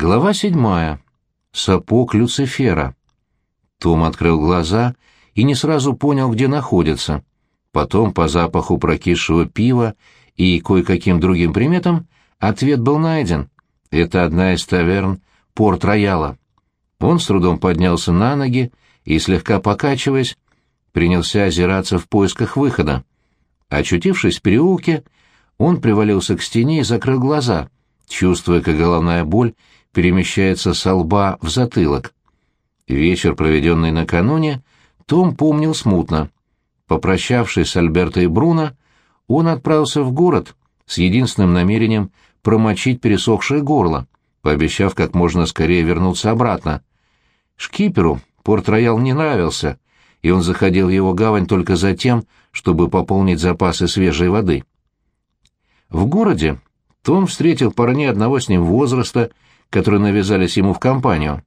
Глава седьмая. Сапог Люцифера. Том открыл глаза и не сразу понял, где находится. Потом, по запаху прокисшего пива и кое-каким другим приметам, ответ был найден. Это одна из таверн Порт-Рояла. Он с трудом поднялся на ноги и, слегка покачиваясь, принялся озираться в поисках выхода. Очутившись в переулке, он привалился к стене и закрыл глаза, чувствуя, как головная боль перемещается со лба в затылок. Вечер, проведенный накануне, Том помнил смутно. Попрощавшись с Альберто и Бруно, он отправился в город с единственным намерением промочить пересохшее горло, пообещав как можно скорее вернуться обратно. Шкиперу Порт-Роял не нравился, и он заходил в его гавань только за тем, чтобы пополнить запасы свежей воды. В городе том встретил парней одного с ним возраста, которые навязались ему в компанию.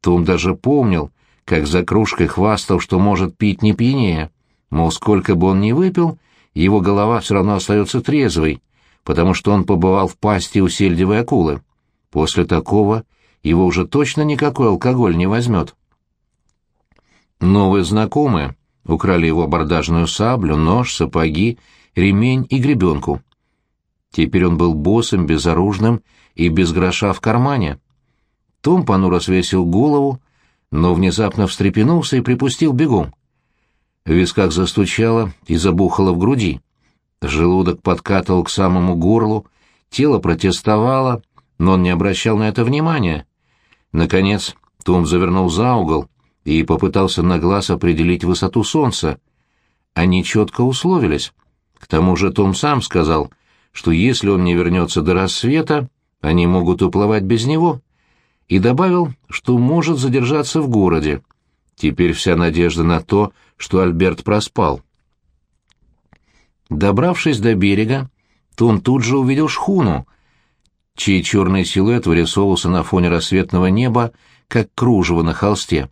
Том даже помнил, как за кружкой хвастал, что может пить не пьянее. Мол, сколько бы он ни выпил, его голова все равно остается трезвой, потому что он побывал в пасти у сельдевой акулы. После такого его уже точно никакой алкоголь не возьмет. Новые знакомые украли его бордажную саблю, нож, сапоги, ремень и гребенку. Теперь он был боссом, безоружным и без гроша в кармане. Том понуро свесил голову, но внезапно встрепенулся и припустил бегом. В висках застучало и забухало в груди. Желудок подкатывал к самому горлу, тело протестовало, но он не обращал на это внимания. Наконец Том завернул за угол и попытался на глаз определить высоту солнца. Они четко условились. К тому же Том сам сказал — что если он не вернется до рассвета, они могут уплывать без него, и добавил, что может задержаться в городе. Теперь вся надежда на то, что Альберт проспал. Добравшись до берега, Том тут же увидел шхуну, чей черный силуэт вырисовывался на фоне рассветного неба, как кружево на холсте.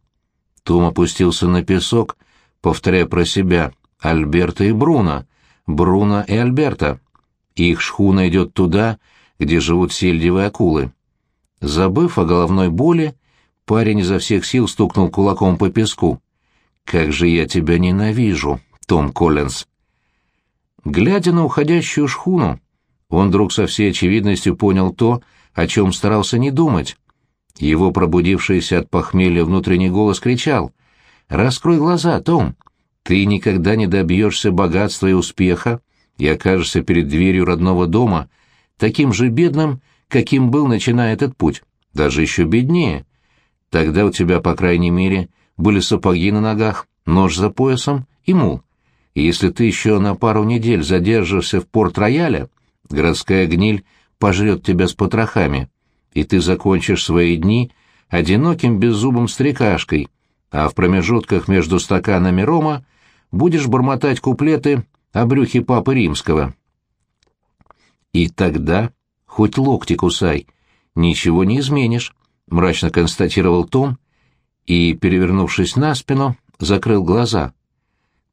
Том опустился на песок, повторяя про себя «Альберта и Бруно», «Бруно и Альберта». Их шхуна идет туда, где живут сельдевые акулы. Забыв о головной боли, парень изо всех сил стукнул кулаком по песку. «Как же я тебя ненавижу, Том Коллинз!» Глядя на уходящую шхуну, он вдруг со всей очевидностью понял то, о чем старался не думать. Его пробудившийся от похмелья внутренний голос кричал «Раскрой глаза, Том! Ты никогда не добьешься богатства и успеха, и окажешься перед дверью родного дома таким же бедным, каким был, начиная этот путь, даже еще беднее. Тогда у тебя, по крайней мере, были сапоги на ногах, нож за поясом и мул. И если ты еще на пару недель задержишься в порт-рояле, городская гниль пожрет тебя с потрохами, и ты закончишь свои дни одиноким беззубым стрекашкой, а в промежутках между стаканами рома будешь бормотать куплеты о брюхе Папы Римского. И тогда, хоть локти кусай, ничего не изменишь, мрачно констатировал Том и, перевернувшись на спину, закрыл глаза.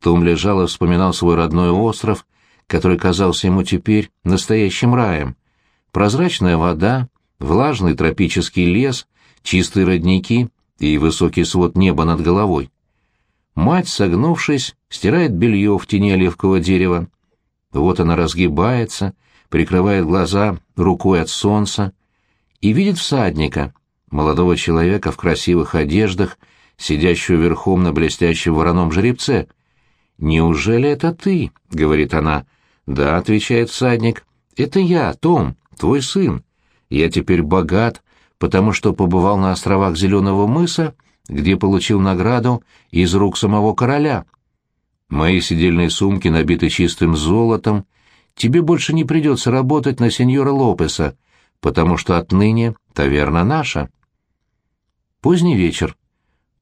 Том лежал и вспоминал свой родной остров, который казался ему теперь настоящим раем. Прозрачная вода, влажный тропический лес, чистые родники и высокий свод неба над головой. Мать, согнувшись, стирает белье в тени оливкового дерева. Вот она разгибается, прикрывает глаза рукой от солнца и видит всадника, молодого человека в красивых одеждах, сидящего верхом на блестящем вороном жеребце. «Неужели это ты?» — говорит она. «Да», — отвечает всадник. «Это я, Том, твой сын. Я теперь богат, потому что побывал на островах Зеленого мыса где получил награду из рук самого короля. Мои сидельные сумки набиты чистым золотом. Тебе больше не придется работать на сеньора Лопеса, потому что отныне таверна наша. Поздний вечер.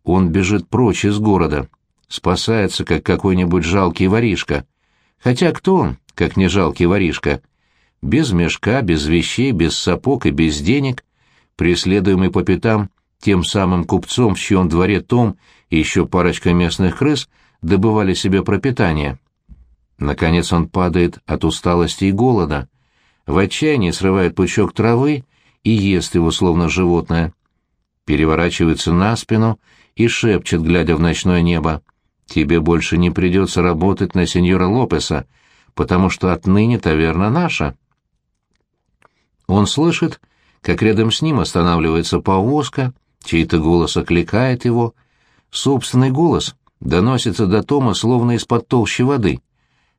Он бежит прочь из города, спасается, как какой-нибудь жалкий воришка. Хотя кто он, как не жалкий воришка? Без мешка, без вещей, без сапог и без денег, преследуемый по пятам тем самым купцом, в чьем дворе Том и еще парочка местных крыс добывали себе пропитание. Наконец он падает от усталости и голода, в отчаянии срывает пучок травы и ест его, словно животное. Переворачивается на спину и шепчет, глядя в ночное небо. «Тебе больше не придется работать на сеньора Лопеса, потому что отныне таверна наша». Он слышит, как рядом с ним останавливается повозка, чей-то голос окликает его. Собственный голос доносится до Тома словно из-под толщи воды.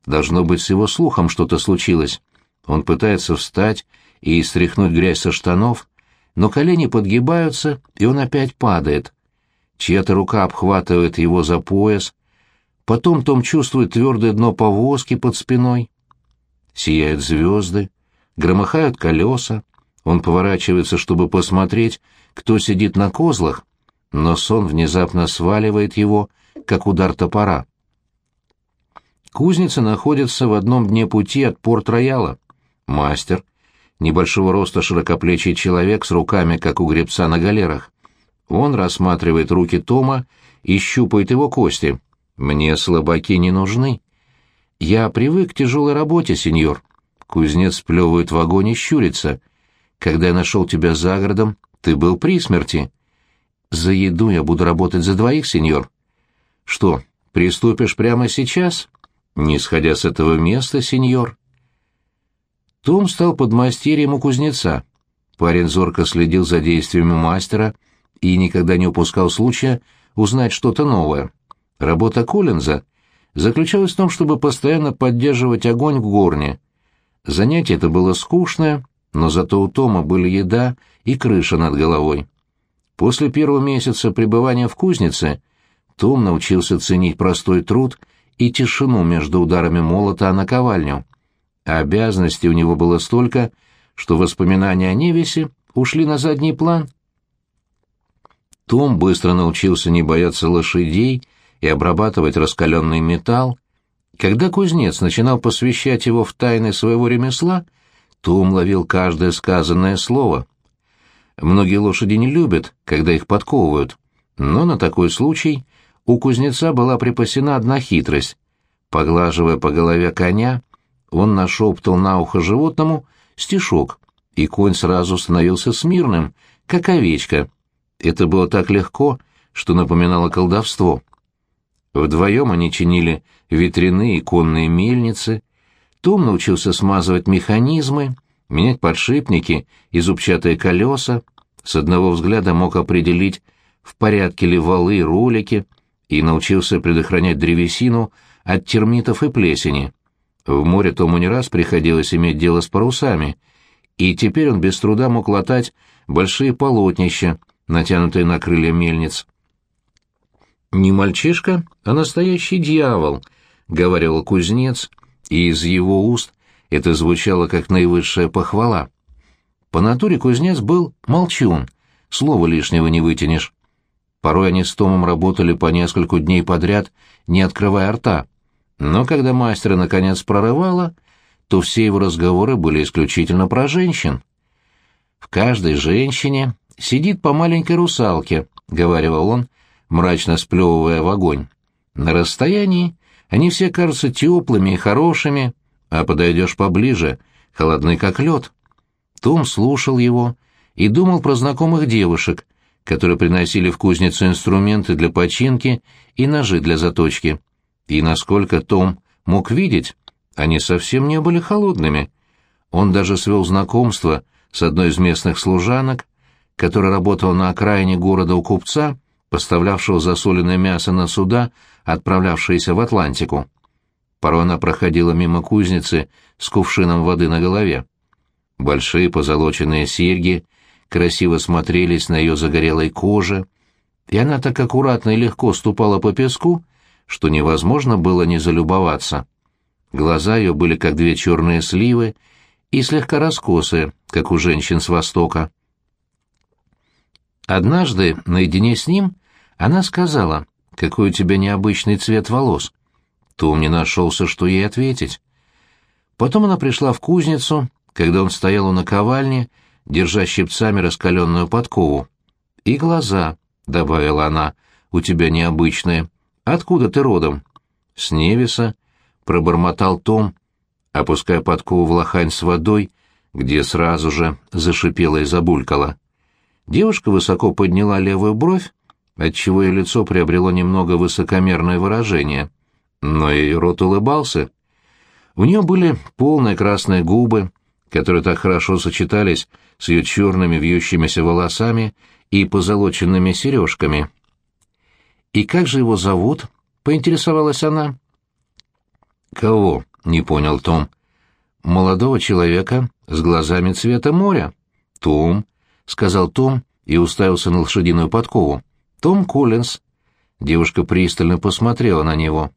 Должно быть, с его слухом что-то случилось. Он пытается встать и стряхнуть грязь со штанов, но колени подгибаются, и он опять падает. Чья-то рука обхватывает его за пояс. Потом Том чувствует твердое дно повозки под спиной. Сияют звезды, громыхают колеса. Он поворачивается, чтобы посмотреть, кто сидит на козлах, но сон внезапно сваливает его, как удар топора. Кузница находится в одном дне пути от порт-рояла. Мастер, небольшого роста широкоплечий человек с руками, как у гребца на галерах. Он рассматривает руки Тома и щупает его кости. «Мне слабаки не нужны». «Я привык к тяжелой работе, сеньор». Кузнец плевывает в огонь и щурится. «Когда я нашел тебя за городом, ты был при смерти». «За еду я буду работать за двоих, сеньор». «Что, приступишь прямо сейчас?» «Не сходя с этого места, сеньор». Том стал подмастерьем у кузнеца. Парень зорко следил за действиями мастера и никогда не упускал случая узнать что-то новое. Работа Коллинза заключалась в том, чтобы постоянно поддерживать огонь в горне. Занятие это было скучное, но зато у Тома были еда и крыша над головой. После первого месяца пребывания в кузнице том научился ценить простой труд и тишину между ударами молота о наковальню. Обязанностей у него было столько, что воспоминания о Невесе ушли на задний план. Том быстро научился не бояться лошадей и обрабатывать раскаленный металл. Когда кузнец начинал посвящать его в тайны своего ремесла, Том ловил каждое сказанное слово. Многие лошади не любят, когда их подковывают, но на такой случай у кузнеца была припасена одна хитрость. Поглаживая по голове коня, он нашептал на ухо животному стишок, и конь сразу становился смирным, как овечка — это было так легко, что напоминало колдовство. Вдвоем они чинили ветряные и конные мельницы. Том научился смазывать механизмы, менять подшипники и зубчатые колеса, с одного взгляда мог определить, в порядке ли валы и ролики, и научился предохранять древесину от термитов и плесени. В море Тому не раз приходилось иметь дело с парусами, и теперь он без труда мог латать большие полотнища, натянутые на крылья мельниц. «Не мальчишка, а настоящий дьявол», — говорил кузнец, и из его уст это звучало как наивысшая похвала. По натуре кузнец был молчун, слова лишнего не вытянешь. Порой они с Томом работали по нескольку дней подряд, не открывая рта. Но когда мастера наконец прорывало, то все его разговоры были исключительно про женщин. В каждой женщине сидит по маленькой русалке», — говорил он, мрачно сплевывая в огонь. «На расстоянии они все кажутся теплыми и хорошими, а подойдешь поближе, холодны как лед». Том слушал его и думал про знакомых девушек, которые приносили в кузницу инструменты для починки и ножи для заточки. И насколько Том мог видеть, они совсем не были холодными. Он даже свел знакомство с одной из местных служанок, который работал на окраине города у купца, поставлявшего засоленное мясо на суда, отправлявшиеся в Атлантику. Порой она проходила мимо кузницы с кувшином воды на голове. Большие позолоченные серьги красиво смотрелись на ее загорелой коже, и она так аккуратно и легко ступала по песку, что невозможно было не залюбоваться. Глаза ее были как две черные сливы и слегка раскосые, как у женщин с Востока. Однажды, наедине с ним, она сказала, «Какой у тебя необычный цвет волос». Том не нашелся, что ей ответить. Потом она пришла в кузницу, когда он стоял у наковальни, держа щипцами раскаленную подкову. «И глаза», — добавила она, — «у тебя необычные. Откуда ты родом?» «С Невиса», — пробормотал Том, опуская подкову в лохань с водой, где сразу же зашипела и забулькала. Девушка высоко подняла левую бровь, отчего ее лицо приобрело немного высокомерное выражение. Но ее рот улыбался. У нее были полные красные губы, которые так хорошо сочетались с ее черными вьющимися волосами и позолоченными сережками. «И как же его зовут?» — поинтересовалась она. «Кого?» — не понял Том. «Молодого человека с глазами цвета моря». «Том», — сказал Том и уставился на лошадиную подкову. «Том Коллинз». Девушка пристально посмотрела на него.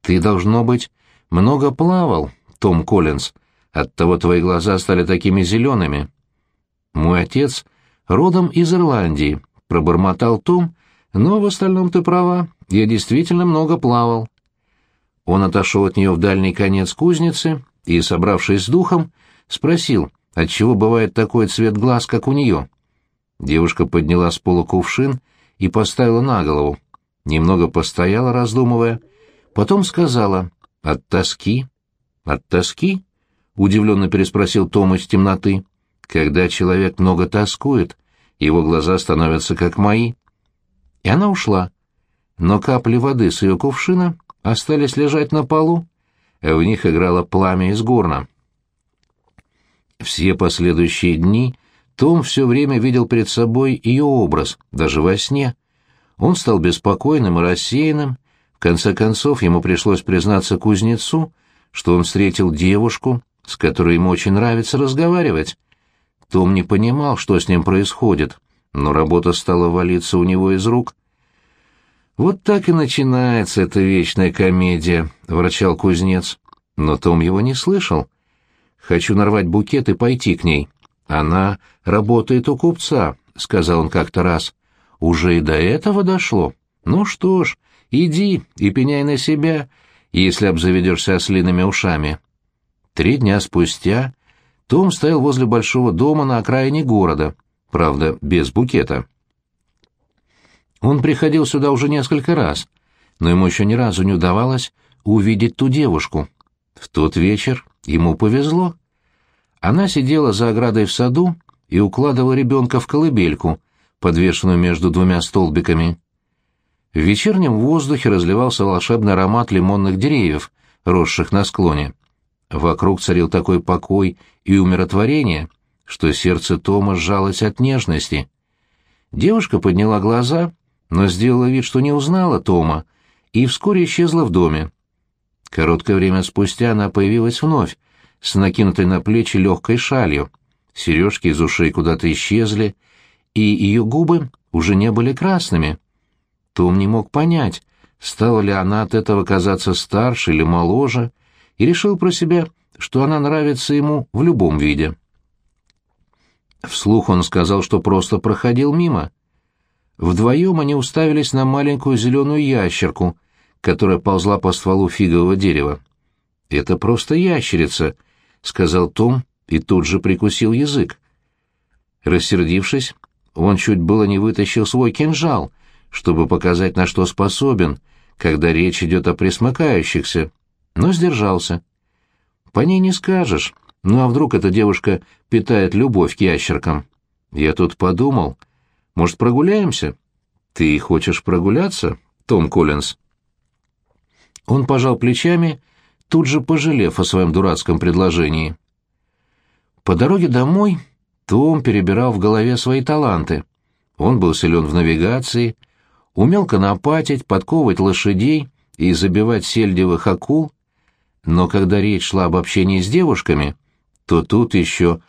«Ты, должно быть, много плавал, Том Коллинз. Оттого твои глаза стали такими зелеными». «Мой отец родом из Ирландии», — пробормотал Том, «но в остальном ты права, я действительно много плавал». Он отошел от нее в дальний конец кузницы и, собравшись с духом, спросил, отчего бывает такой цвет глаз, как у нее. Девушка подняла с пола кувшин и поставила на голову. Немного постояла, раздумывая, потом сказала «От тоски». «От тоски?» — удивленно переспросил Том из темноты. «Когда человек много тоскует, его глаза становятся как мои». И она ушла. Но капли воды с ее кувшина остались лежать на полу, а в них играло пламя из горна. Все последующие дни том все время видел перед собой ее образ, даже во сне. Он стал беспокойным и рассеянным. В конце концов, ему пришлось признаться кузнецу, что он встретил девушку, с которой ему очень нравится разговаривать. Том не понимал, что с ним происходит, но работа стала валиться у него из рук. «Вот так и начинается эта вечная комедия», — врачал кузнец. Но Том его не слышал. «Хочу нарвать букет и пойти к ней. Она работает у купца», — сказал он как-то раз. «Уже и до этого дошло. Ну что ж, иди и пеняй на себя, если обзаведешься ослиными ушами». Три дня спустя Том стоял возле большого дома на окраине города, правда, без букета. Он приходил сюда уже несколько раз, но ему еще ни разу не удавалось увидеть ту девушку. В тот вечер ему повезло. Она сидела за оградой в саду и укладывала ребенка в колыбельку, подвешенную между двумя столбиками. В вечернем воздухе разливался волшебный аромат лимонных деревьев, росших на склоне. Вокруг царил такой покой и умиротворение, что сердце Тома сжалось от нежности. Девушка подняла глаза но сделала вид, что не узнала Тома, и вскоре исчезла в доме. Короткое время спустя она появилась вновь, с накинутой на плечи легкой шалью. Сережки из ушей куда-то исчезли, и ее губы уже не были красными. Том не мог понять, стала ли она от этого казаться старше или моложе, и решил про себя, что она нравится ему в любом виде. Вслух он сказал, что просто проходил мимо. Вдвоем они уставились на маленькую зеленую ящерку, которая ползла по стволу фигового дерева. «Это просто ящерица», — сказал Том и тут же прикусил язык. Рассердившись, он чуть было не вытащил свой кинжал, чтобы показать, на что способен, когда речь идет о присмыкающихся, но сдержался. По ней не скажешь, ну а вдруг эта девушка питает любовь к ящеркам? Я тут подумал, может, прогуляемся? Ты хочешь прогуляться, Том Коллинз? Он пожал плечами, тут же пожалев о своем дурацком предложении. По дороге домой Том перебирал в голове свои таланты. Он был силен в навигации, умел конопатить, подковывать лошадей и забивать сельдевых акул, но когда речь шла об общении с девушками, то тут еще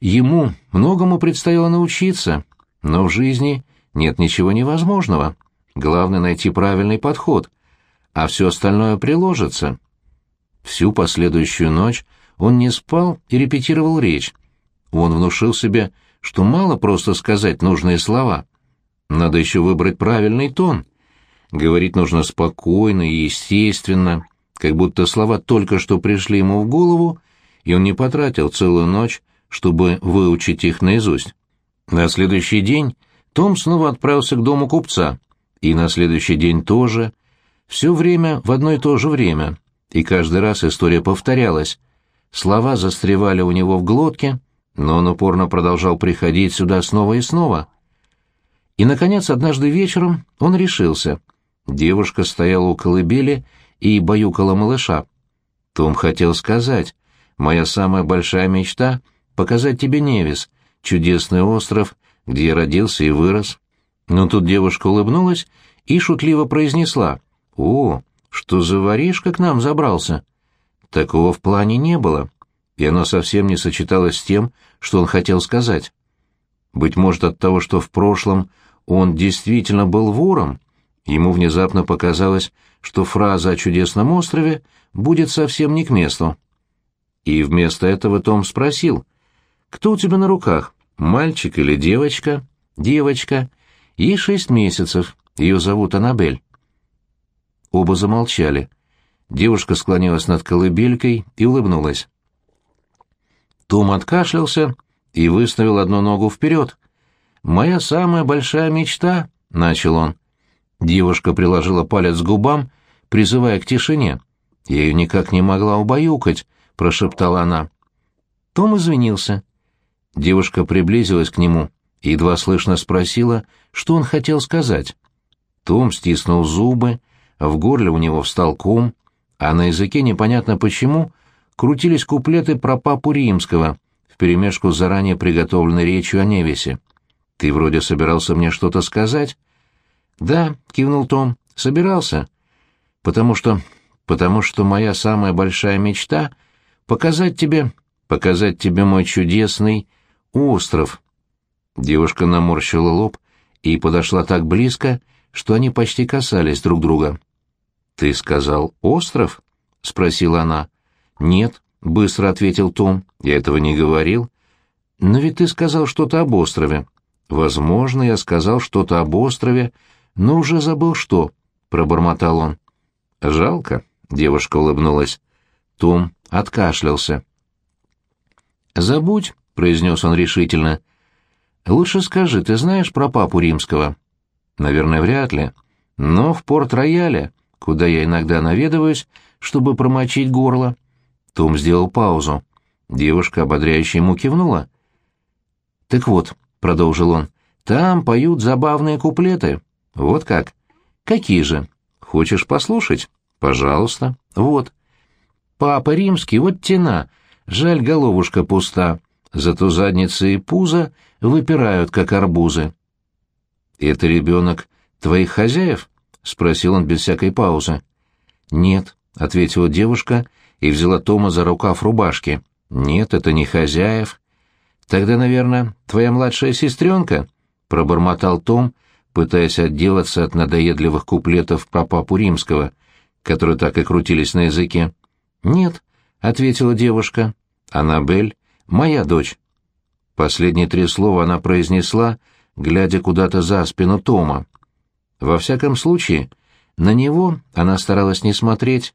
ему многому предстояло научиться — но в жизни нет ничего невозможного. Главное — найти правильный подход, а все остальное приложится. Всю последующую ночь он не спал и репетировал речь. Он внушил себе, что мало просто сказать нужные слова. Надо еще выбрать правильный тон. Говорить нужно спокойно и естественно, как будто слова только что пришли ему в голову, и он не потратил целую ночь, чтобы выучить их наизусть. На следующий день Том снова отправился к дому купца, и на следующий день тоже, все время в одно и то же время, и каждый раз история повторялась. Слова застревали у него в глотке, но он упорно продолжал приходить сюда снова и снова. И, наконец, однажды вечером он решился. Девушка стояла у колыбели и баюкала малыша. Том хотел сказать, «Моя самая большая мечта — показать тебе Невис, чудесный остров, где я родился и вырос». Но тут девушка улыбнулась и шутливо произнесла, «О, что за воришка к нам забрался?» Такого в плане не было, и оно совсем не сочеталось с тем, что он хотел сказать. Быть может, от того, что в прошлом он действительно был вором, ему внезапно показалось, что фраза о чудесном острове будет совсем не к месту. И вместо этого Том спросил, «Кто у тебя на руках, мальчик или девочка?» «Девочка. Ей шесть месяцев. Ее зовут Аннабель». Оба замолчали. Девушка склонилась над колыбелькой и улыбнулась. Том откашлялся и выставил одну ногу вперед. «Моя самая большая мечта», — начал он. Девушка приложила палец к губам, призывая к тишине. «Я ее никак не могла убаюкать», — прошептала она. Том извинился. Девушка приблизилась к нему и едва слышно спросила, что он хотел сказать. Том стиснул зубы, в горле у него встал ком, а на языке непонятно почему крутились куплеты про папу римского вперемешку с заранее приготовленной речью о Невесе. «Ты вроде собирался мне что-то сказать?» «Да», — кивнул Том, — «собирался. Потому что... потому что моя самая большая мечта — показать тебе... показать тебе мой чудесный остров». Девушка наморщила лоб и подошла так близко, что они почти касались друг друга. «Ты сказал остров?» — спросила она. «Нет», — быстро ответил Том, — «я этого не говорил». «Но ведь ты сказал что-то об острове». «Возможно, я сказал что-то об острове, но уже забыл что», — пробормотал он. «Жалко», — девушка улыбнулась. Том откашлялся. «Забудь», — произнес он решительно. «Лучше скажи, ты знаешь про папу римского?» «Наверное, вряд ли. Но в Порт-Рояле, куда я иногда наведываюсь, чтобы промочить горло...» Том сделал паузу. Девушка ободряюще ему кивнула. «Так вот», — продолжил он, — «там поют забавные куплеты. Вот как? Какие же? Хочешь послушать? Пожалуйста. Вот. Папа римский, вот тена. Жаль, головушка пуста. Зато задницы и пузо выпирают, как арбузы. «Это ребенок твоих хозяев?» — спросил он без всякой паузы. «Нет», — ответила девушка и взяла Тома за рукав рубашки. «Нет, это не хозяев». «Тогда, наверное, твоя младшая сестренка?» — пробормотал Том, пытаясь отделаться от надоедливых куплетов про папу римского, которые так и крутились на языке. «Нет», — ответила девушка, — «Аннабель — моя дочь». Последние три слова она произнесла, глядя куда-то за спину Тома. Во всяком случае, на него она старалась не смотреть.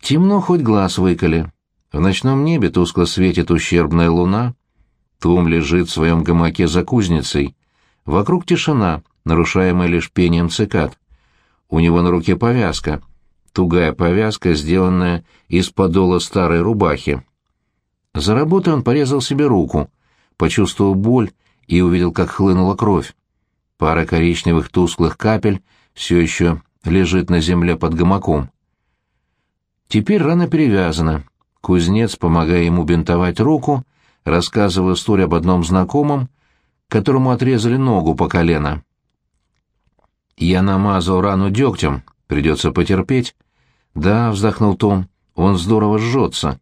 Темно хоть глаз выколи. В ночном небе тускло светит ущербная луна. Том лежит в своем гамаке за кузницей. Вокруг тишина, нарушаемая лишь пением цикад. У него на руке повязка. Тугая повязка, сделанная из подола старой рубахи. За работой он порезал себе руку, почувствовал боль и увидел, как хлынула кровь. Пара коричневых тусклых капель все еще лежит на земле под гамаком. Теперь рана перевязана. Кузнец, помогая ему бинтовать руку, рассказывал историю об одном знакомом, которому отрезали ногу по колено. «Я намазал рану дегтем, придется потерпеть». «Да», — вздохнул Том, — «он здорово жжется».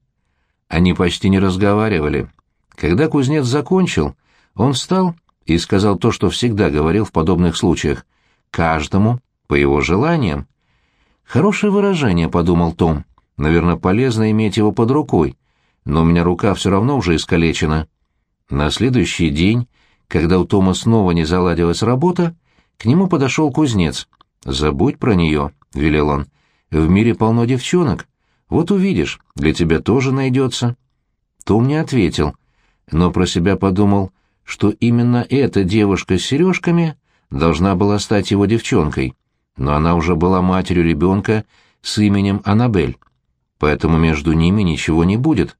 Они почти не разговаривали. Когда кузнец закончил, он встал и сказал то, что всегда говорил в подобных случаях. «Каждому по его желаниям». «Хорошее выражение», — подумал Том. «Наверное, полезно иметь его под рукой, но у меня рука все равно уже искалечена». На следующий день, когда у Тома снова не заладилась работа, к нему подошел кузнец. «Забудь про нее», — велел он. «В мире полно девчонок. Вот увидишь, для тебя тоже найдется». Том не ответил, но про себя подумал, что именно эта девушка с сережками должна была стать его девчонкой, но она уже была матерью ребенка с именем Аннабель. поэтому между ними ничего не будет.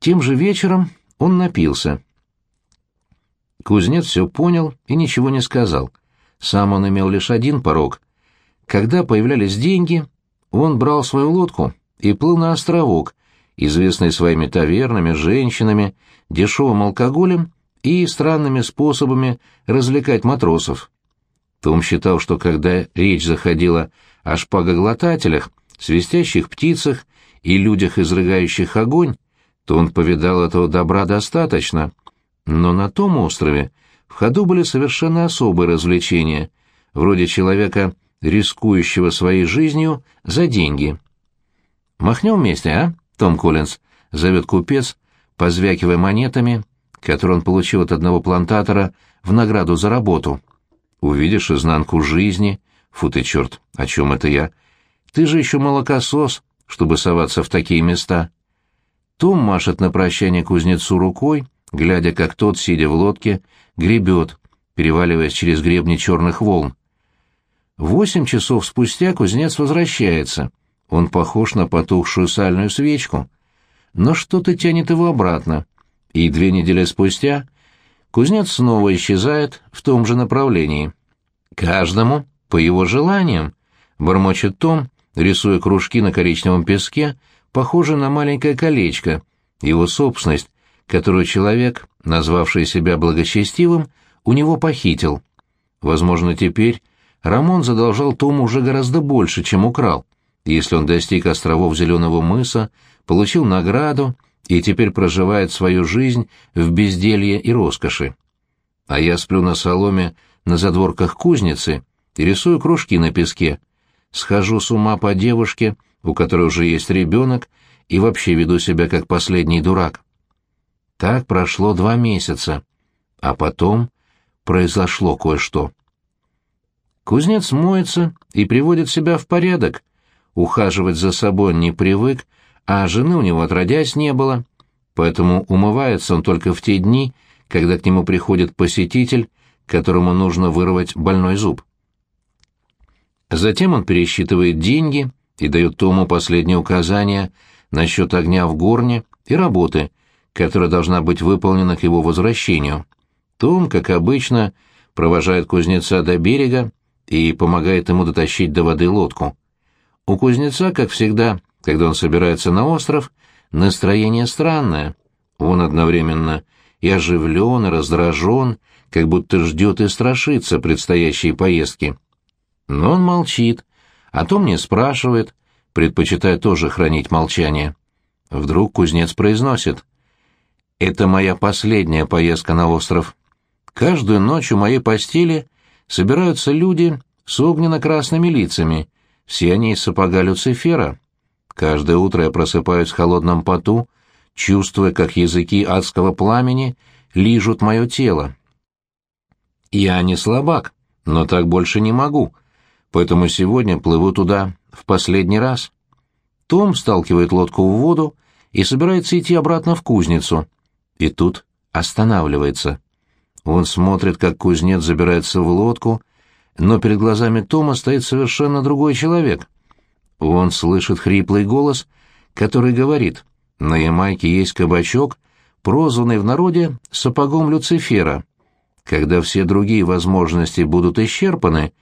Тем же вечером он напился. Кузнец все понял и ничего не сказал. Сам он имел лишь один порог. Когда появлялись деньги, он брал свою лодку и плыл на островок, известный своими тавернами, женщинами, дешевым алкоголем и странными способами развлекать матросов. Том считал, что когда речь заходила о шпагоглотателях, свистящих птицах и людях, изрыгающих огонь, то он повидал этого добра достаточно. Но на том острове в ходу были совершенно особые развлечения, вроде человека, рискующего своей жизнью за деньги. «Махнем вместе, а, Том Коллинз?» — зовет купец, позвякивая монетами, которые он получил от одного плантатора в награду за работу. «Увидишь изнанку жизни. Фу ты, черт, о чем это я? Ты же еще молокосос, чтобы соваться в такие места». Том машет на прощание кузнецу рукой, глядя, как тот, сидя в лодке, гребет, переваливаясь через гребни черных волн. Восемь часов спустя кузнец возвращается. Он похож на потухшую сальную свечку. Но что-то тянет его обратно. И две недели спустя кузнец снова исчезает в том же направлении. Каждому по его желаниям, бормочет Том, рисуя кружки на коричневом песке, похожие на маленькое колечко, его собственность, которую человек, назвавший себя благочестивым, у него похитил. Возможно, теперь Рамон задолжал Тому уже гораздо больше, чем украл, если он достиг островов Зеленого мыса, получил награду и теперь проживает свою жизнь в безделье и роскоши. А я сплю на соломе на задворках кузницы и рисую кружки на песке, схожу с ума по девушке, у которой уже есть ребенок, и вообще веду себя как последний дурак. Так прошло два месяца, а потом произошло кое-что. Кузнец моется и приводит себя в порядок. Ухаживать за собой не привык, а жены у него отродясь не было, поэтому умывается он только в те дни, когда к нему приходит посетитель, которому нужно вырвать больной зуб. Затем он пересчитывает деньги и дает Тому последние указания насчет огня в горне и работы, которая должна быть выполнена к его возвращению. Том, как обычно, провожает кузнеца до берега, и помогает ему дотащить до воды лодку. У кузнеца, как всегда, когда он собирается на остров, настроение странное. Он одновременно и оживлен, и раздражен, как будто ждет и страшится предстоящей поездки. Но он молчит, а то мне спрашивает, предпочитая тоже хранить молчание. Вдруг кузнец произносит. «Это моя последняя поездка на остров. Каждую ночь у моей постели собираются люди с огненно-красными лицами, все они из сапога Люцифера. Каждое утро я просыпаюсь в холодном поту, чувствуя, как языки адского пламени лижут мое тело. Я не слабак, но так больше не могу, поэтому сегодня плыву туда в последний раз. Том сталкивает лодку в воду и собирается идти обратно в кузницу. И тут останавливается. Он смотрит, как кузнец забирается в лодку, но перед глазами Тома стоит совершенно другой человек. Он слышит хриплый голос, который говорит, «На Ямайке есть кабачок, прозванный в народе сапогом Люцифера. Когда все другие возможности будут исчерпаны,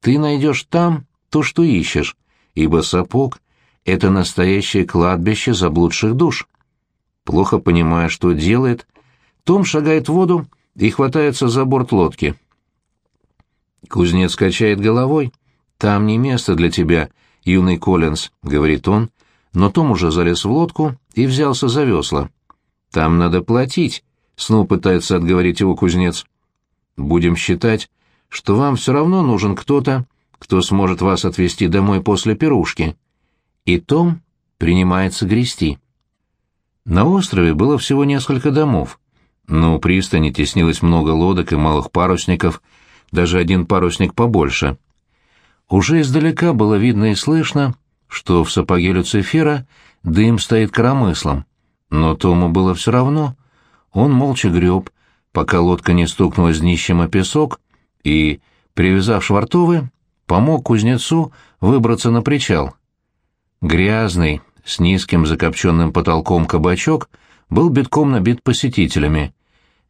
ты найдешь там то, что ищешь, ибо сапог — это настоящее кладбище заблудших душ». Плохо понимая, что делает, том шагает в воду и хватается за борт лодки. Кузнец качает головой. «Там не место для тебя, юный Коллинз», — говорит он, но Том уже залез в лодку и взялся за весла. «Там надо платить», — снова пытается отговорить его кузнец. «Будем считать, что вам все равно нужен кто-то, кто сможет вас отвезти домой после пирушки». И Том принимается грести. На острове было всего несколько домов, но у пристани теснилось много лодок и малых парусников, даже один парусник побольше. Уже издалека было видно и слышно, что в сапоге Люцифера дым стоит коромыслом. Но Тому было все равно. Он молча греб, пока лодка не стукнулась днищем о песок, и, привязав швартовы, помог кузнецу выбраться на причал. Грязный, с низким закопченным потолком кабачок был битком набит посетителями.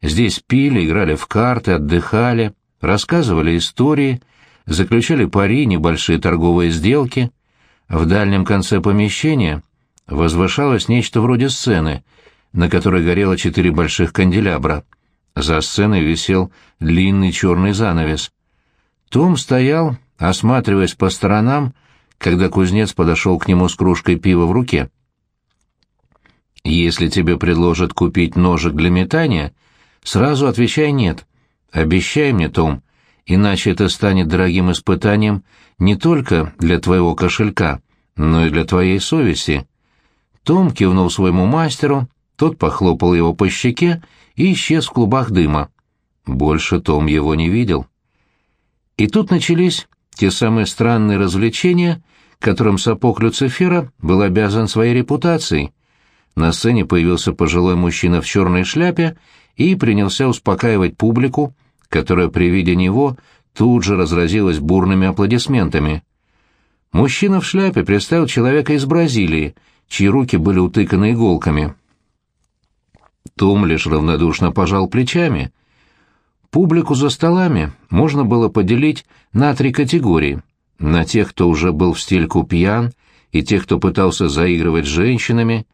Здесь пили, играли в карты, отдыхали, рассказывали истории, заключали пари, небольшие торговые сделки. В дальнем конце помещения возвышалось нечто вроде сцены, на которой горело четыре больших канделябра. За сценой висел длинный черный занавес. Том стоял, осматриваясь по сторонам, когда кузнец подошел к нему с кружкой пива в руке. «Если тебе предложат купить ножик для метания, сразу отвечай «нет». Обещай мне, Том, иначе это станет дорогим испытанием не только для твоего кошелька, но и для твоей совести». Том кивнул своему мастеру, тот похлопал его по щеке и исчез в клубах дыма. Больше Том его не видел. И тут начались те самые странные развлечения, которым сапог Люцифера был обязан своей репутацией. На сцене появился пожилой мужчина в черной шляпе и принялся успокаивать публику, которая при виде него тут же разразилась бурными аплодисментами. Мужчина в шляпе представил человека из Бразилии, чьи руки были утыканы иголками. Том лишь равнодушно пожал плечами — Публику за столами можно было поделить на три категории. На тех, кто уже был в стельку пьян, и тех, кто пытался заигрывать с женщинами.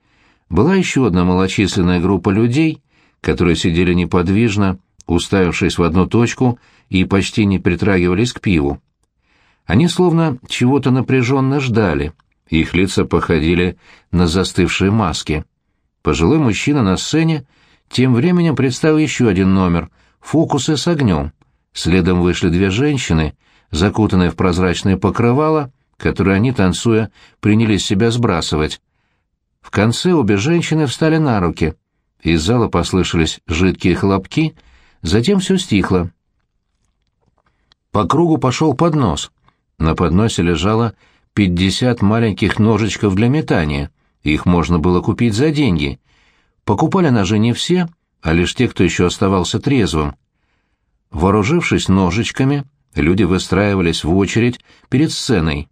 Была еще одна малочисленная группа людей, которые сидели неподвижно, уставившись в одну точку и почти не притрагивались к пиву. Они словно чего-то напряженно ждали, их лица походили на застывшие маски. Пожилой мужчина на сцене тем временем представил еще один номер — фокусы с огнем. Следом вышли две женщины, закутанные в прозрачное покрывало, которое они, танцуя, принялись себя сбрасывать. В конце обе женщины встали на руки. Из зала послышались жидкие хлопки, затем все стихло. По кругу пошел поднос. На подносе лежало пятьдесят маленьких ножичков для метания. Их можно было купить за деньги. Покупали ножи не все — а лишь те, кто еще оставался трезвым. Вооружившись ножичками, люди выстраивались в очередь перед сценой.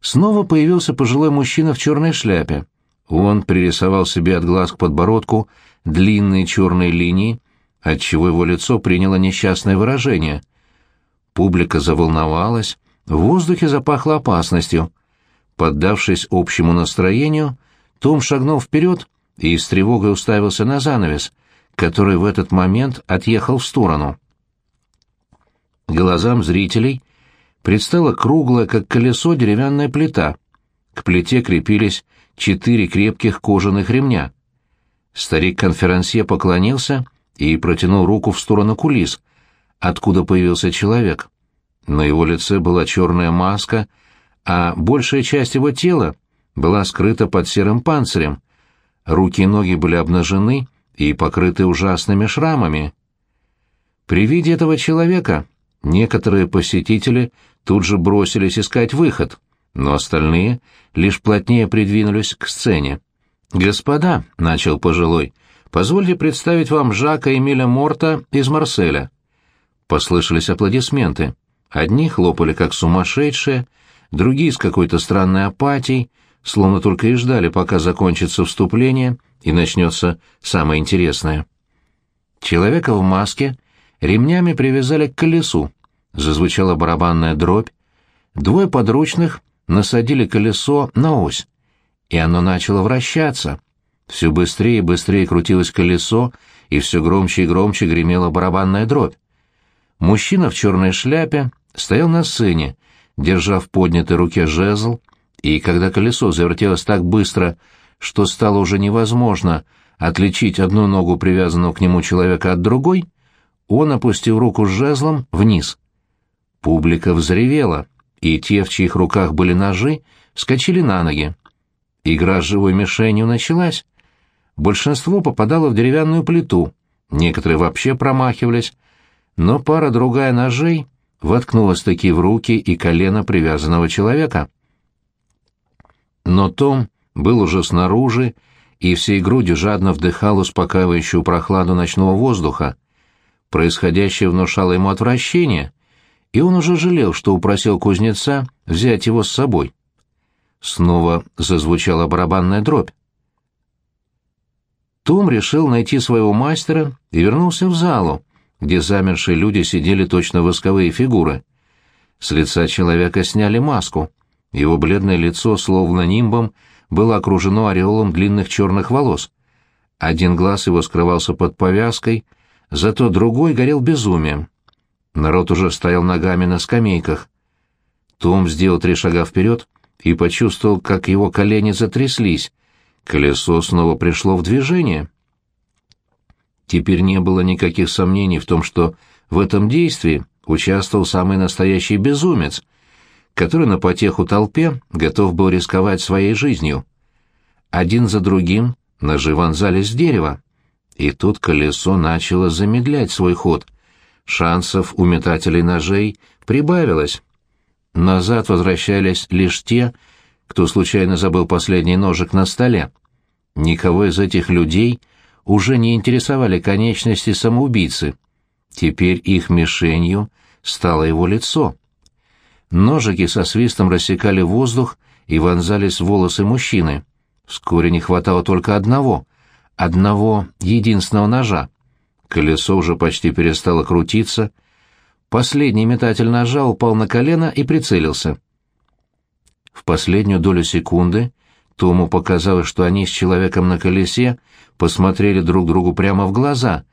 Снова появился пожилой мужчина в черной шляпе. Он пририсовал себе от глаз к подбородку длинные черные линии, отчего его лицо приняло несчастное выражение. Публика заволновалась, в воздухе запахло опасностью. Поддавшись общему настроению, Том шагнул вперед и с тревогой уставился на занавес, который в этот момент отъехал в сторону. Глазам зрителей предстала круглая, как колесо, деревянная плита. К плите крепились четыре крепких кожаных ремня. Старик-конферансье поклонился и протянул руку в сторону кулис, откуда появился человек. На его лице была черная маска, а большая часть его тела была скрыта под серым панцирем, руки и ноги были обнажены и покрыты ужасными шрамами. При виде этого человека некоторые посетители тут же бросились искать выход, но остальные лишь плотнее придвинулись к сцене. «Господа», — начал пожилой, — «позвольте представить вам Жака Эмиля Морта из Марселя». Послышались аплодисменты. Одни хлопали как сумасшедшие, другие с какой-то странной апатией, словно только и ждали, пока закончится вступление и начнется самое интересное. Человека в маске ремнями привязали к колесу. Зазвучала барабанная дробь. Двое подручных насадили колесо на ось, и оно начало вращаться. Все быстрее и быстрее крутилось колесо, и все громче и громче гремела барабанная дробь. Мужчина в черной шляпе стоял на сцене, держа в поднятой руке жезл, и когда колесо завертелось так быстро, что стало уже невозможно отличить одну ногу привязанного к нему человека от другой, он опустил руку с жезлом вниз. Публика взревела, и те, в чьих руках были ножи, вскочили на ноги. Игра с живой мишенью началась. Большинство попадало в деревянную плиту, некоторые вообще промахивались, но пара-другая ножей воткнулась таки в руки и колено привязанного человека. Но Том был уже снаружи и всей грудью жадно вдыхал успокаивающую прохладу ночного воздуха. Происходящее внушало ему отвращение, и он уже жалел, что упросил кузнеца взять его с собой. Снова зазвучала барабанная дробь. Том решил найти своего мастера и вернулся в залу, где замершие люди сидели точно восковые фигуры. С лица человека сняли маску. Его бледное лицо, словно нимбом, было окружено ореолом длинных черных волос. Один глаз его скрывался под повязкой, зато другой горел безумием. Народ уже стоял ногами на скамейках. Том сделал три шага вперед и почувствовал, как его колени затряслись. Колесо снова пришло в движение. Теперь не было никаких сомнений в том, что в этом действии участвовал самый настоящий безумец, который на потеху толпе готов был рисковать своей жизнью. Один за другим ножи вонзались в дерево, и тут колесо начало замедлять свой ход. Шансов у метателей ножей прибавилось. Назад возвращались лишь те, кто случайно забыл последний ножик на столе. Никого из этих людей уже не интересовали конечности самоубийцы. Теперь их мишенью стало его лицо. Ножики со свистом рассекали воздух и вонзались в волосы мужчины. Вскоре не хватало только одного, одного единственного ножа. Колесо уже почти перестало крутиться. Последний метатель ножа упал на колено и прицелился. В последнюю долю секунды Тому показалось, что они с человеком на колесе посмотрели друг другу прямо в глаза,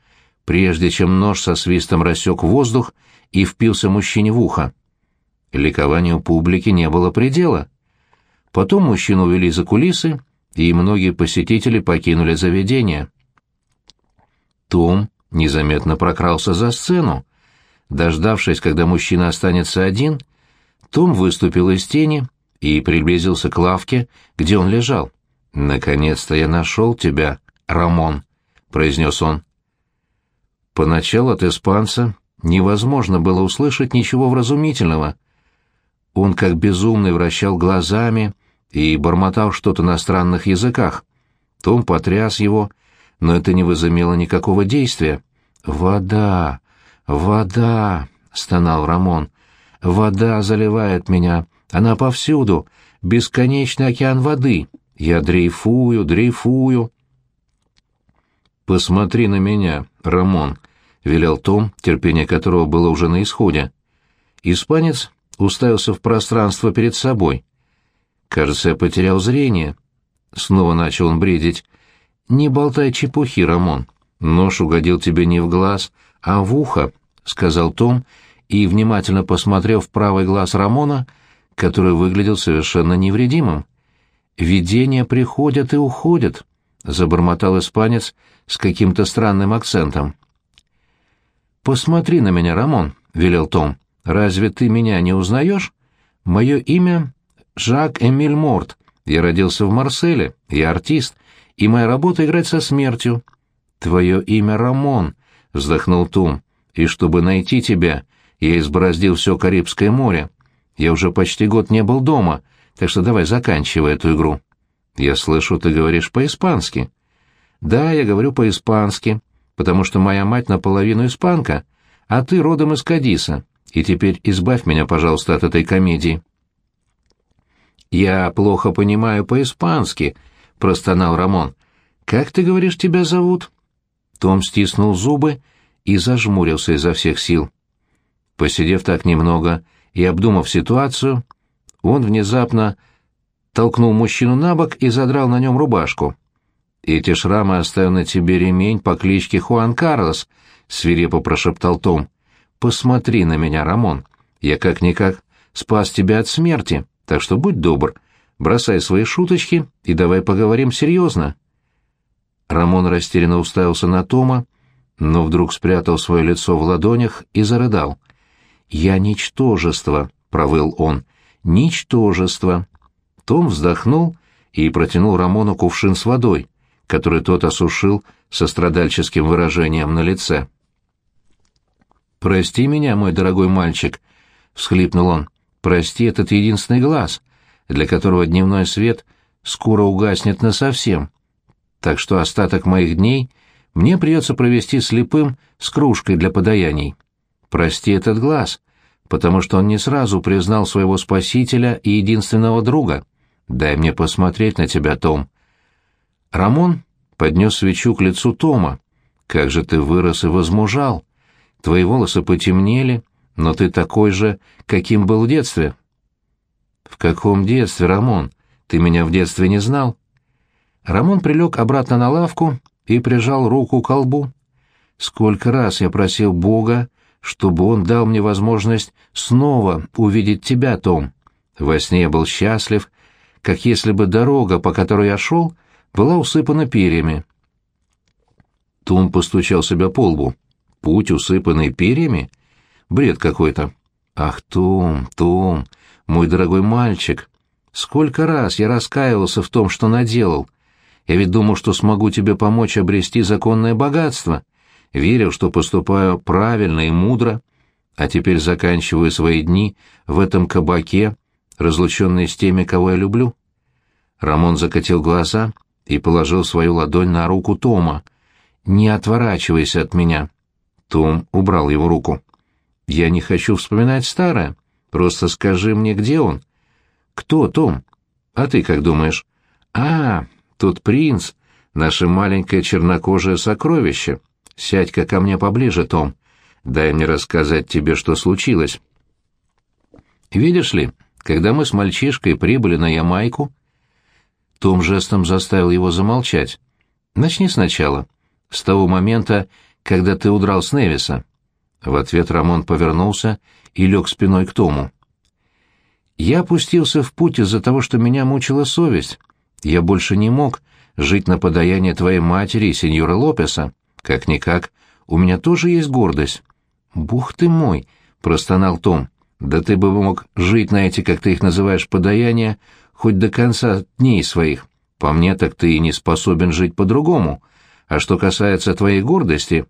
прежде чем нож со свистом рассек воздух и впился мужчине в ухо. Ликованию публики не было предела. Потом мужчину увели за кулисы, и многие посетители покинули заведение. Том незаметно прокрался за сцену. Дождавшись, когда мужчина останется один, Том выступил из тени и приблизился к лавке, где он лежал. «Наконец-то я нашел тебя, Рамон», — произнес он. Поначалу от испанца невозможно было услышать ничего вразумительного. Он как безумный вращал глазами и бормотал что-то на странных языках. Том потряс его, но это не возымело никакого действия. «Вода! Вода!» — стонал Рамон. «Вода заливает меня!» Она повсюду, бесконечный океан воды. Я дрейфую, дрейфую. «Посмотри на меня, Рамон», — велел Том, терпение которого было уже на исходе. Испанец уставился в пространство перед собой. «Кажется, я потерял зрение». Снова начал он бредить. «Не болтай чепухи, Рамон. Нож угодил тебе не в глаз, а в ухо», — сказал Том, и, внимательно посмотрев в правый глаз Рамона, — который выглядел совершенно невредимым. «Видения приходят и уходят», — забормотал испанец с каким-то странным акцентом. «Посмотри на меня, Рамон», — велел Том. «Разве ты меня не узнаешь? Мое имя Жак Эмиль Морт. Я родился в Марселе, я артист, и моя работа — играть со смертью». «Твое имя Рамон», — вздохнул Том, — «и чтобы найти тебя, я избороздил все Карибское море. Я уже почти год не был дома, так что давай заканчивай эту игру. Я слышу, ты говоришь по-испански. Да, я говорю по-испански, потому что моя мать наполовину испанка, а ты родом из Кадиса. И теперь избавь меня, пожалуйста, от этой комедии. Я плохо понимаю по-испански, простонал Рамон. Как ты говоришь, тебя зовут? Том стиснул зубы и зажмурился изо всех сил. Посидев так немного, и, обдумав ситуацию, он внезапно толкнул мужчину на бок и задрал на нем рубашку. «Эти шрамы оставил на тебе ремень по кличке Хуан Карлос», — свирепо прошептал Том. «Посмотри на меня, Рамон. Я как-никак спас тебя от смерти, так что будь добр, бросай свои шуточки и давай поговорим серьезно». Рамон растерянно уставился на Тома, но вдруг спрятал свое лицо в ладонях и зарыдал. «Я ничтожество», — провыл он. «Ничтожество». Том вздохнул и протянул Рамону кувшин с водой, который тот осушил со страдальческим выражением на лице. «Прости меня, мой дорогой мальчик», — всхлипнул он. «Прости этот единственный глаз, для которого дневной свет скоро угаснет насовсем. Так что остаток моих дней мне придется провести слепым с кружкой для подаяний». Прости этот глаз, потому что он не сразу признал своего спасителя и единственного друга. Дай мне посмотреть на тебя, Том. Рамон поднес свечу к лицу Тома. Как же ты вырос и возмужал. Твои волосы потемнели, но ты такой же, каким был в детстве. В каком детстве, Рамон? Ты меня в детстве не знал. Рамон прилег обратно на лавку и прижал руку к колбу. Сколько раз я просил Бога, чтобы он дал мне возможность снова увидеть тебя, Том. Во сне я был счастлив, как если бы дорога, по которой я шел, была усыпана перьями. Том постучал себя по лбу. Путь, усыпанный перьями? Бред какой-то. Ах, Том, Том, мой дорогой мальчик, сколько раз я раскаивался в том, что наделал. Я ведь думал, что смогу тебе помочь обрести законное богатство. Верил, что поступаю правильно и мудро, а теперь заканчиваю свои дни в этом кабаке, разлученный с теми, кого я люблю. Рамон закатил глаза и положил свою ладонь на руку Тома. «Не отворачивайся от меня». Том убрал его руку. «Я не хочу вспоминать старое. Просто скажи мне, где он?» «Кто, Том? А ты как думаешь?» «А, тут принц, наше маленькое чернокожее сокровище. Сядь-ка ко мне поближе, Том. Дай мне рассказать тебе, что случилось». «Видишь ли, когда мы с мальчишкой прибыли на Ямайку...» Том жестом заставил его замолчать. «Начни сначала. С того момента, когда ты удрал с Невиса». В ответ Рамон повернулся и лег спиной к Тому. «Я опустился в путь из-за того, что меня мучила совесть. Я больше не мог жить на подаяние твоей матери и сеньора Лопеса. Как-никак, у меня тоже есть гордость». «Бух ты мой!» — простонал Том. «Да ты бы мог жить на эти, как ты их называешь, подаяния, хоть до конца дней своих. По мне так ты и не способен жить по-другому. А что касается твоей гордости,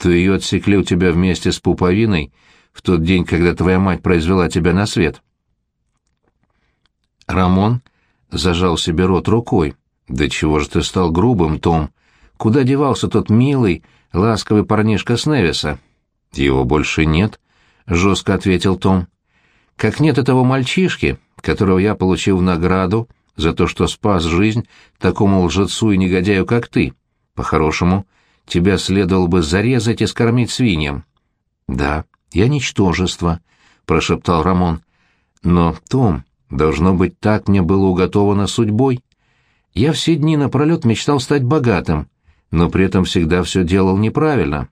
то ее отсекли у тебя вместе с пуповиной в тот день, когда твоя мать произвела тебя на свет. Рамон зажал себе рот рукой. «Да чего же ты стал грубым, Том? Куда девался тот милый, ласковый парнишка с Невиса?» «Его больше нет», — жестко ответил Том. «Как нет этого мальчишки, которого я получил в награду за то, что спас жизнь такому лжецу и негодяю, как ты. По-хорошему, тебя следовало бы зарезать и скормить свиньям». «Да, я ничтожество», — прошептал Рамон. «Но, Том, должно быть, так мне было уготовано судьбой. Я все дни напролет мечтал стать богатым, но при этом всегда все делал неправильно.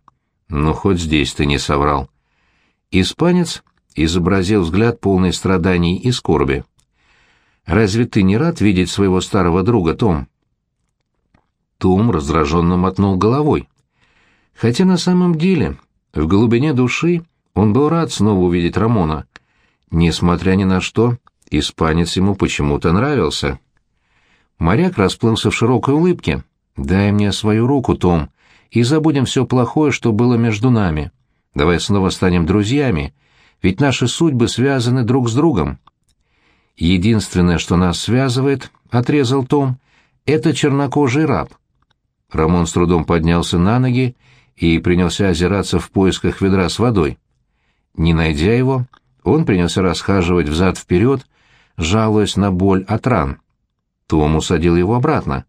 Но хоть здесь ты не соврал». Испанец изобразил взгляд полный страданий и скорби. «Разве ты не рад видеть своего старого друга, Том?» Том раздраженно мотнул головой. Хотя на самом деле, в глубине души он был рад снова увидеть Рамона. Несмотря ни на что, испанец ему почему-то нравился. Моряк расплылся в широкой улыбке. «Дай мне свою руку, Том, и забудем все плохое, что было между нами. Давай снова станем друзьями, ведь наши судьбы связаны друг с другом. Единственное, что нас связывает, — отрезал Том, — это чернокожий раб. Рамон с трудом поднялся на ноги и принялся озираться в поисках ведра с водой. Не найдя его, он принялся расхаживать взад-вперед, жалуясь на боль от ран. Том усадил его обратно.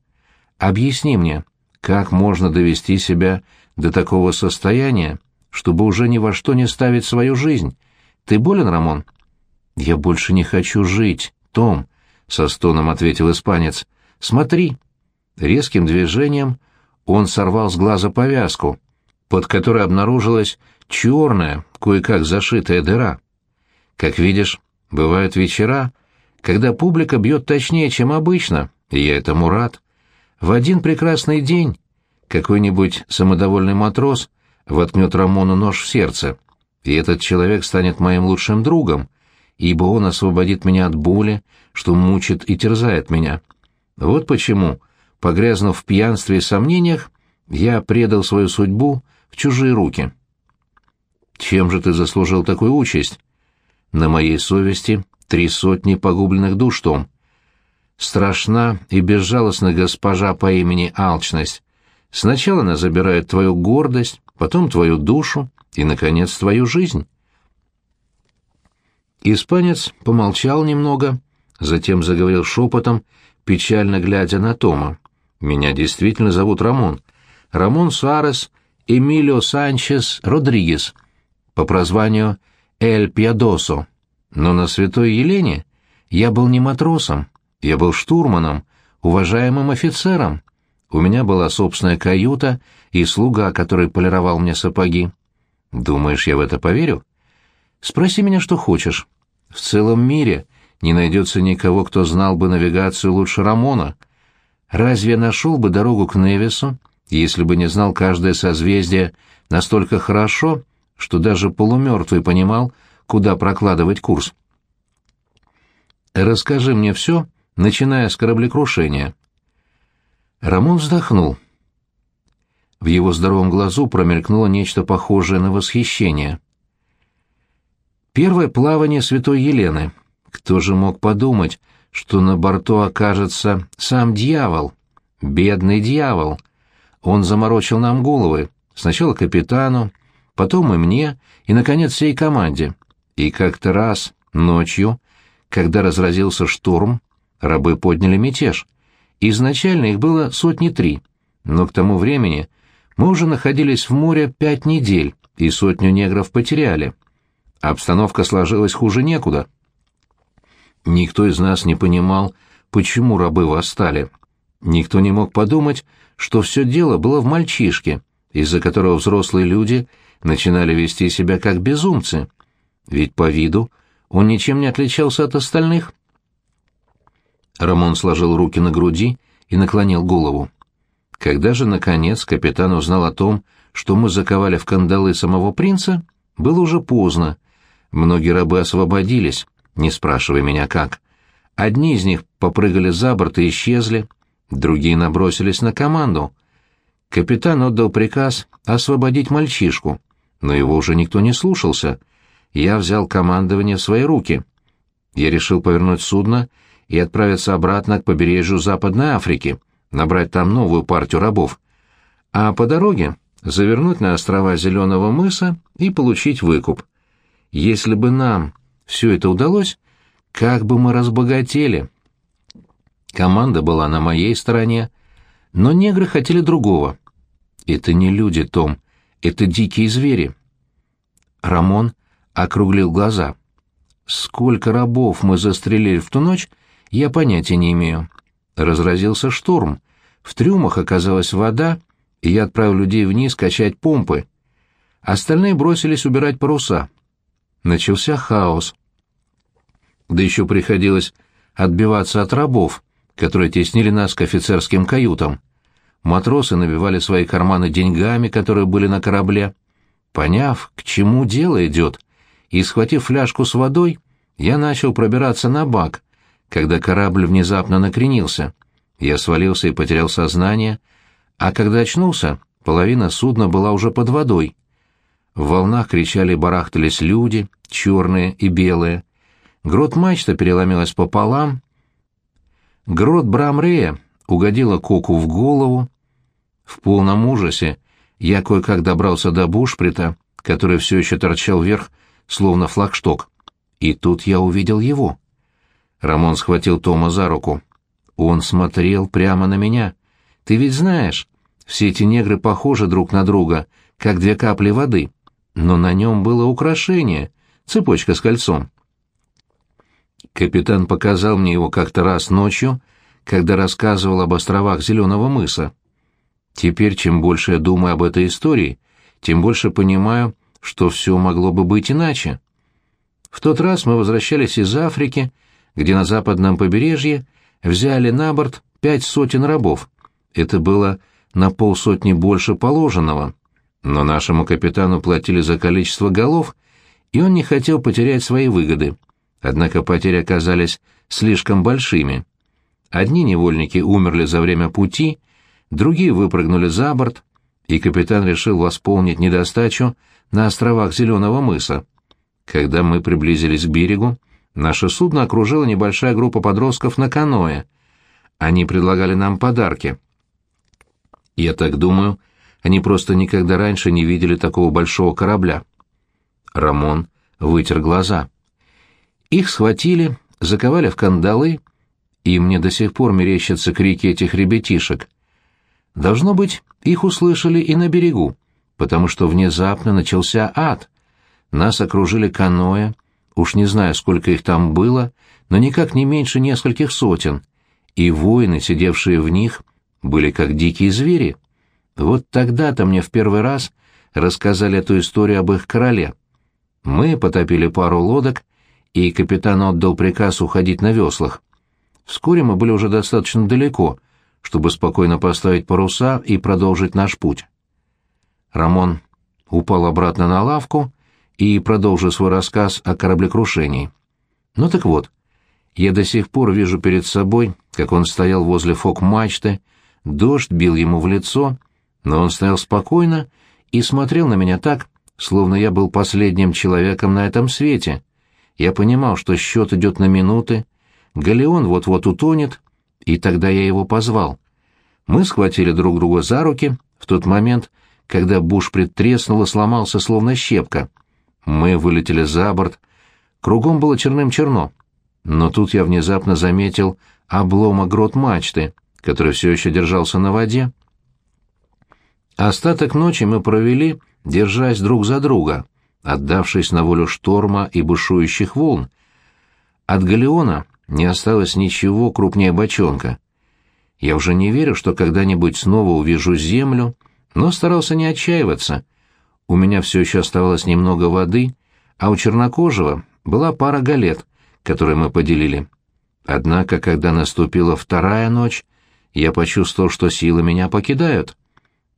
«Объясни мне, как можно довести себя до такого состояния, чтобы уже ни во что не ставить свою жизнь? Ты болен, Рамон?» «Я больше не хочу жить, Том», — со стоном ответил испанец. «Смотри». Резким движением он сорвал с глаза повязку, под которой обнаружилась черная, кое-как зашитая дыра. Как видишь, бывают вечера, когда публика бьет точнее, чем обычно, и я этому рад. В один прекрасный день какой-нибудь самодовольный матрос воткнет Рамону нож в сердце — и этот человек станет моим лучшим другом, ибо он освободит меня от боли, что мучит и терзает меня. Вот почему, погрязнув в пьянстве и сомнениях, я предал свою судьбу в чужие руки. Чем же ты заслужил такую участь? На моей совести три сотни погубленных душ, Том. Страшна и безжалостна госпожа по имени Алчность. Сначала она забирает твою гордость, потом твою душу, и, наконец, твою жизнь. Испанец помолчал немного, затем заговорил шепотом, печально глядя на Тома. «Меня действительно зовут Рамон. Рамон Суарес Эмилио Санчес Родригес, по прозванию Эль Пьядосо. Но на Святой Елене я был не матросом, я был штурманом, уважаемым офицером. У меня была собственная каюта и слуга, который полировал мне сапоги. Думаешь, я в это поверю? Спроси меня, что хочешь. В целом мире не найдется никого, кто знал бы навигацию лучше Рамона. Разве нашел бы дорогу к Невису, если бы не знал каждое созвездие настолько хорошо, что даже полумертвый понимал, куда прокладывать курс? Расскажи мне все, начиная с кораблекрушения. Рамон вздохнул. В его здоровом глазу промелькнуло нечто похожее на восхищение. Первое плавание святой Елены. Кто же мог подумать, что на борту окажется сам дьявол? Бедный дьявол! Он заморочил нам головы. Сначала капитану, потом и мне, и, наконец, всей команде. И как-то раз, ночью, когда разразился шторм, рабы подняли мятеж. Изначально их было сотни три, но к тому времени мы уже находились в море пять недель, и сотню негров потеряли. Обстановка сложилась хуже некуда. Никто из нас не понимал, почему рабы восстали. Никто не мог подумать, что все дело было в мальчишке, из-за которого взрослые люди начинали вести себя как безумцы. Ведь по виду он ничем не отличался от остальных. Рамон сложил руки на груди и наклонил голову. Когда же, наконец, капитан узнал о том, что мы заковали в кандалы самого принца, было уже поздно. Многие рабы освободились, не спрашивая меня как. Одни из них попрыгали за борт и исчезли, другие набросились на команду. Капитан отдал приказ освободить мальчишку, но его уже никто не слушался. Я взял командование в свои руки. Я решил повернуть судно и отправиться обратно к побережью Западной Африки, набрать там новую партию рабов, а по дороге завернуть на острова Зеленого мыса и получить выкуп. Если бы нам все это удалось, как бы мы разбогатели. Команда была на моей стороне, но негры хотели другого. Это не люди, Том, это дикие звери. Рамон округлил глаза. Сколько рабов мы застрелили в ту ночь, я понятия не имею. Разразился шторм. В трюмах оказалась вода, и я отправил людей вниз качать помпы. Остальные бросились убирать паруса. Начался хаос. Да еще приходилось отбиваться от рабов, которые теснили нас к офицерским каютам. Матросы набивали свои карманы деньгами, которые были на корабле. Поняв, к чему дело идет, и схватив фляжку с водой, я начал пробираться на бак, когда корабль внезапно накренился. Я свалился и потерял сознание, а когда очнулся, половина судна была уже под водой. В волнах кричали и барахтались люди, черные и белые. Грот мачта переломилась пополам. Грот Брамрея угодила Коку в голову. В полном ужасе я кое-как добрался до бушприта, который все еще торчал вверх, словно флагшток. И тут я увидел его. Рамон схватил Тома за руку. Он смотрел прямо на меня. Ты ведь знаешь, все эти негры похожи друг на друга, как две капли воды. Но на нем было украшение, цепочка с кольцом. Капитан показал мне его как-то раз ночью, когда рассказывал об островах Зеленого мыса. Теперь, чем больше я думаю об этой истории, тем больше понимаю, что все могло бы быть иначе. В тот раз мы возвращались из Африки, где на западном побережье взяли на борт пять сотен рабов. Это было на полсотни больше положенного. Но нашему капитану платили за количество голов, и он не хотел потерять свои выгоды. Однако потери оказались слишком большими. Одни невольники умерли за время пути, другие выпрыгнули за борт, и капитан решил восполнить недостачу на островах Зеленого мыса. Когда мы приблизились к берегу, Наше судно окружила небольшая группа подростков на каноэ. Они предлагали нам подарки. Я так думаю, они просто никогда раньше не видели такого большого корабля. Рамон вытер глаза. Их схватили заковали в кандалы, и мне до сих пор мерещатся крики этих ребятишек. Должно быть, их услышали и на берегу, потому что внезапно начался ад. Нас окружили каноэ, уж не знаю, сколько их там было, но никак не меньше нескольких сотен, и воины, сидевшие в них, были как дикие звери. Вот тогда-то мне в первый раз рассказали эту историю об их короле. Мы потопили пару лодок, и капитан отдал приказ уходить на веслах. Вскоре мы были уже достаточно далеко, чтобы спокойно поставить паруса и продолжить наш путь. Рамон упал обратно на лавку и продолжил свой рассказ о кораблекрушении. Ну так вот, я до сих пор вижу перед собой, как он стоял возле фок-мачты, дождь бил ему в лицо, но он стоял спокойно и смотрел на меня так, словно я был последним человеком на этом свете. Я понимал, что счет идет на минуты, галеон вот-вот утонет, и тогда я его позвал. Мы схватили друг друга за руки в тот момент, когда буш предтреснул и сломался, словно щепка. Мы вылетели за борт. Кругом было черным-черно. Но тут я внезапно заметил облома грот мачты, который все еще держался на воде. Остаток ночи мы провели, держась друг за друга, отдавшись на волю шторма и бушующих волн. От галеона не осталось ничего крупнее бочонка. Я уже не верю, что когда-нибудь снова увижу землю, но старался не отчаиваться. У меня все еще оставалось немного воды, а у чернокожего была пара галет, которые мы поделили. Однако, когда наступила вторая ночь, я почувствовал, что силы меня покидают.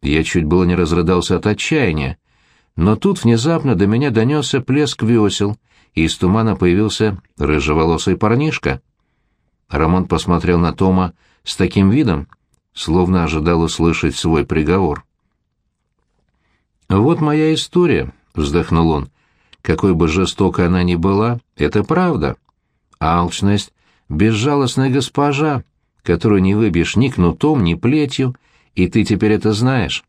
Я чуть было не разрыдался от отчаяния. Но тут внезапно до меня донесся плеск весел, и из тумана появился рыжеволосый парнишка. Рамон посмотрел на Тома с таким видом, словно ожидал услышать свой приговор. «Вот моя история», — вздохнул он. «Какой бы жестокой она ни была, это правда. Алчность — безжалостная госпожа, которую не выбьешь ни кнутом, ни плетью, и ты теперь это знаешь».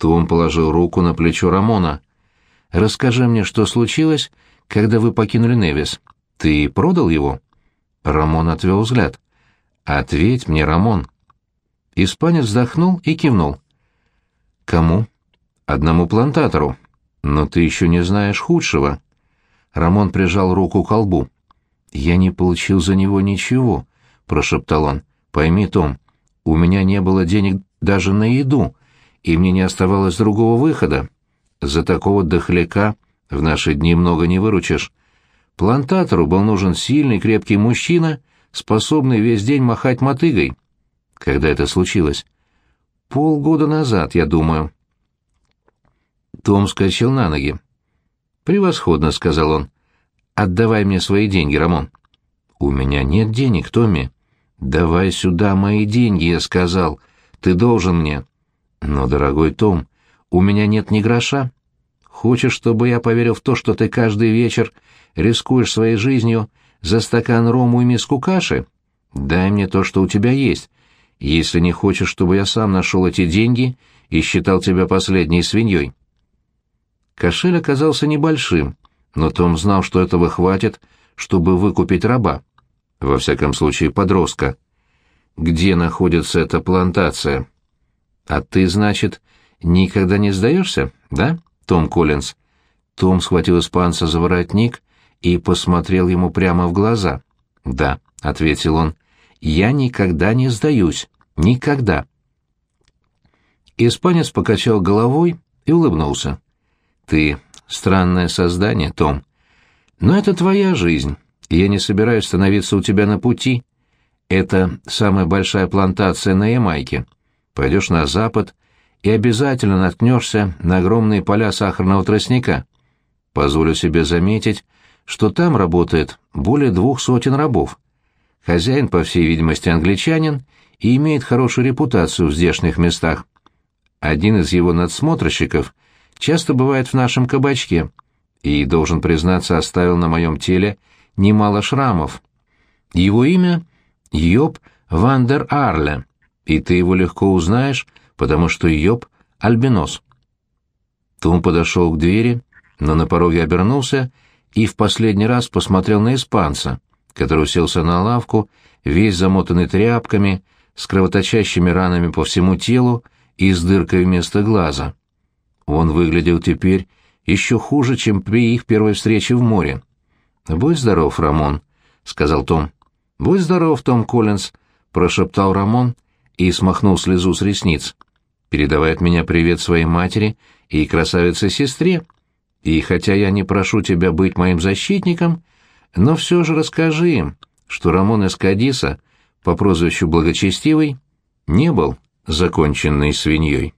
Том положил руку на плечо Рамона. «Расскажи мне, что случилось, когда вы покинули Невис. Ты продал его?» Рамон отвел взгляд. «Ответь мне, Рамон». Испанец вздохнул и кивнул. «Кому?» «Одному плантатору. Но ты еще не знаешь худшего». Рамон прижал руку к колбу. «Я не получил за него ничего», — прошептал он. «Пойми, Том, у меня не было денег даже на еду, и мне не оставалось другого выхода. За такого дохляка в наши дни много не выручишь. Плантатору был нужен сильный, крепкий мужчина, способный весь день махать мотыгой. Когда это случилось? Полгода назад, я думаю. Том скачал на ноги. «Превосходно», — сказал он. «Отдавай мне свои деньги, Рамон». «У меня нет денег, Томми». «Давай сюда мои деньги», — я сказал. «Ты должен мне». «Но, дорогой Том, у меня нет ни гроша. Хочешь, чтобы я поверил в то, что ты каждый вечер рискуешь своей жизнью за стакан рому и миску каши? Дай мне то, что у тебя есть. Если не хочешь, чтобы я сам нашел эти деньги и считал тебя последней свиньей». Кошель оказался небольшим, но Том знал, что этого хватит, чтобы выкупить раба во всяком случае подростка. Где находится эта плантация? А ты, значит, никогда не сдаешься, да, Том Коллинз? Том схватил испанца за воротник и посмотрел ему прямо в глаза. «Да», — ответил он, — «я никогда не сдаюсь. Никогда». Испанец покачал головой и улыбнулся. «Ты странное создание, Том. Но это твоя жизнь, я не собираюсь становиться у тебя на пути. Это самая большая плантация на Ямайке. Пойдешь на запад и обязательно наткнешься на огромные поля сахарного тростника. Позволю себе заметить, что там работает более двух сотен рабов. Хозяин, по всей видимости, англичанин и имеет хорошую репутацию в здешних местах. Один из его надсмотрщиков часто бывает в нашем кабачке и, должен признаться, оставил на моем теле немало шрамов. Его имя — Йоб Вандер Арле, и ты его легко узнаешь, потому что Йоб — альбинос. Том подошел к двери, но на пороге обернулся и в последний раз посмотрел на испанца, который уселся на лавку, весь замотанный тряпками, с кровоточащими ранами по всему телу и с дыркой вместо глаза. Он выглядел теперь еще хуже, чем при их первой встрече в море. «Будь здоров, Рамон», — сказал Том. «Будь здоров, Том Коллинз», — прошептал Рамон и смахнул слезу с ресниц. «Передавай от меня привет своей матери и красавице-сестре. И хотя я не прошу тебя быть моим защитником, но все же расскажи им, что Рамон Эскадиса по прозвищу Благочестивый не был законченной свиньей».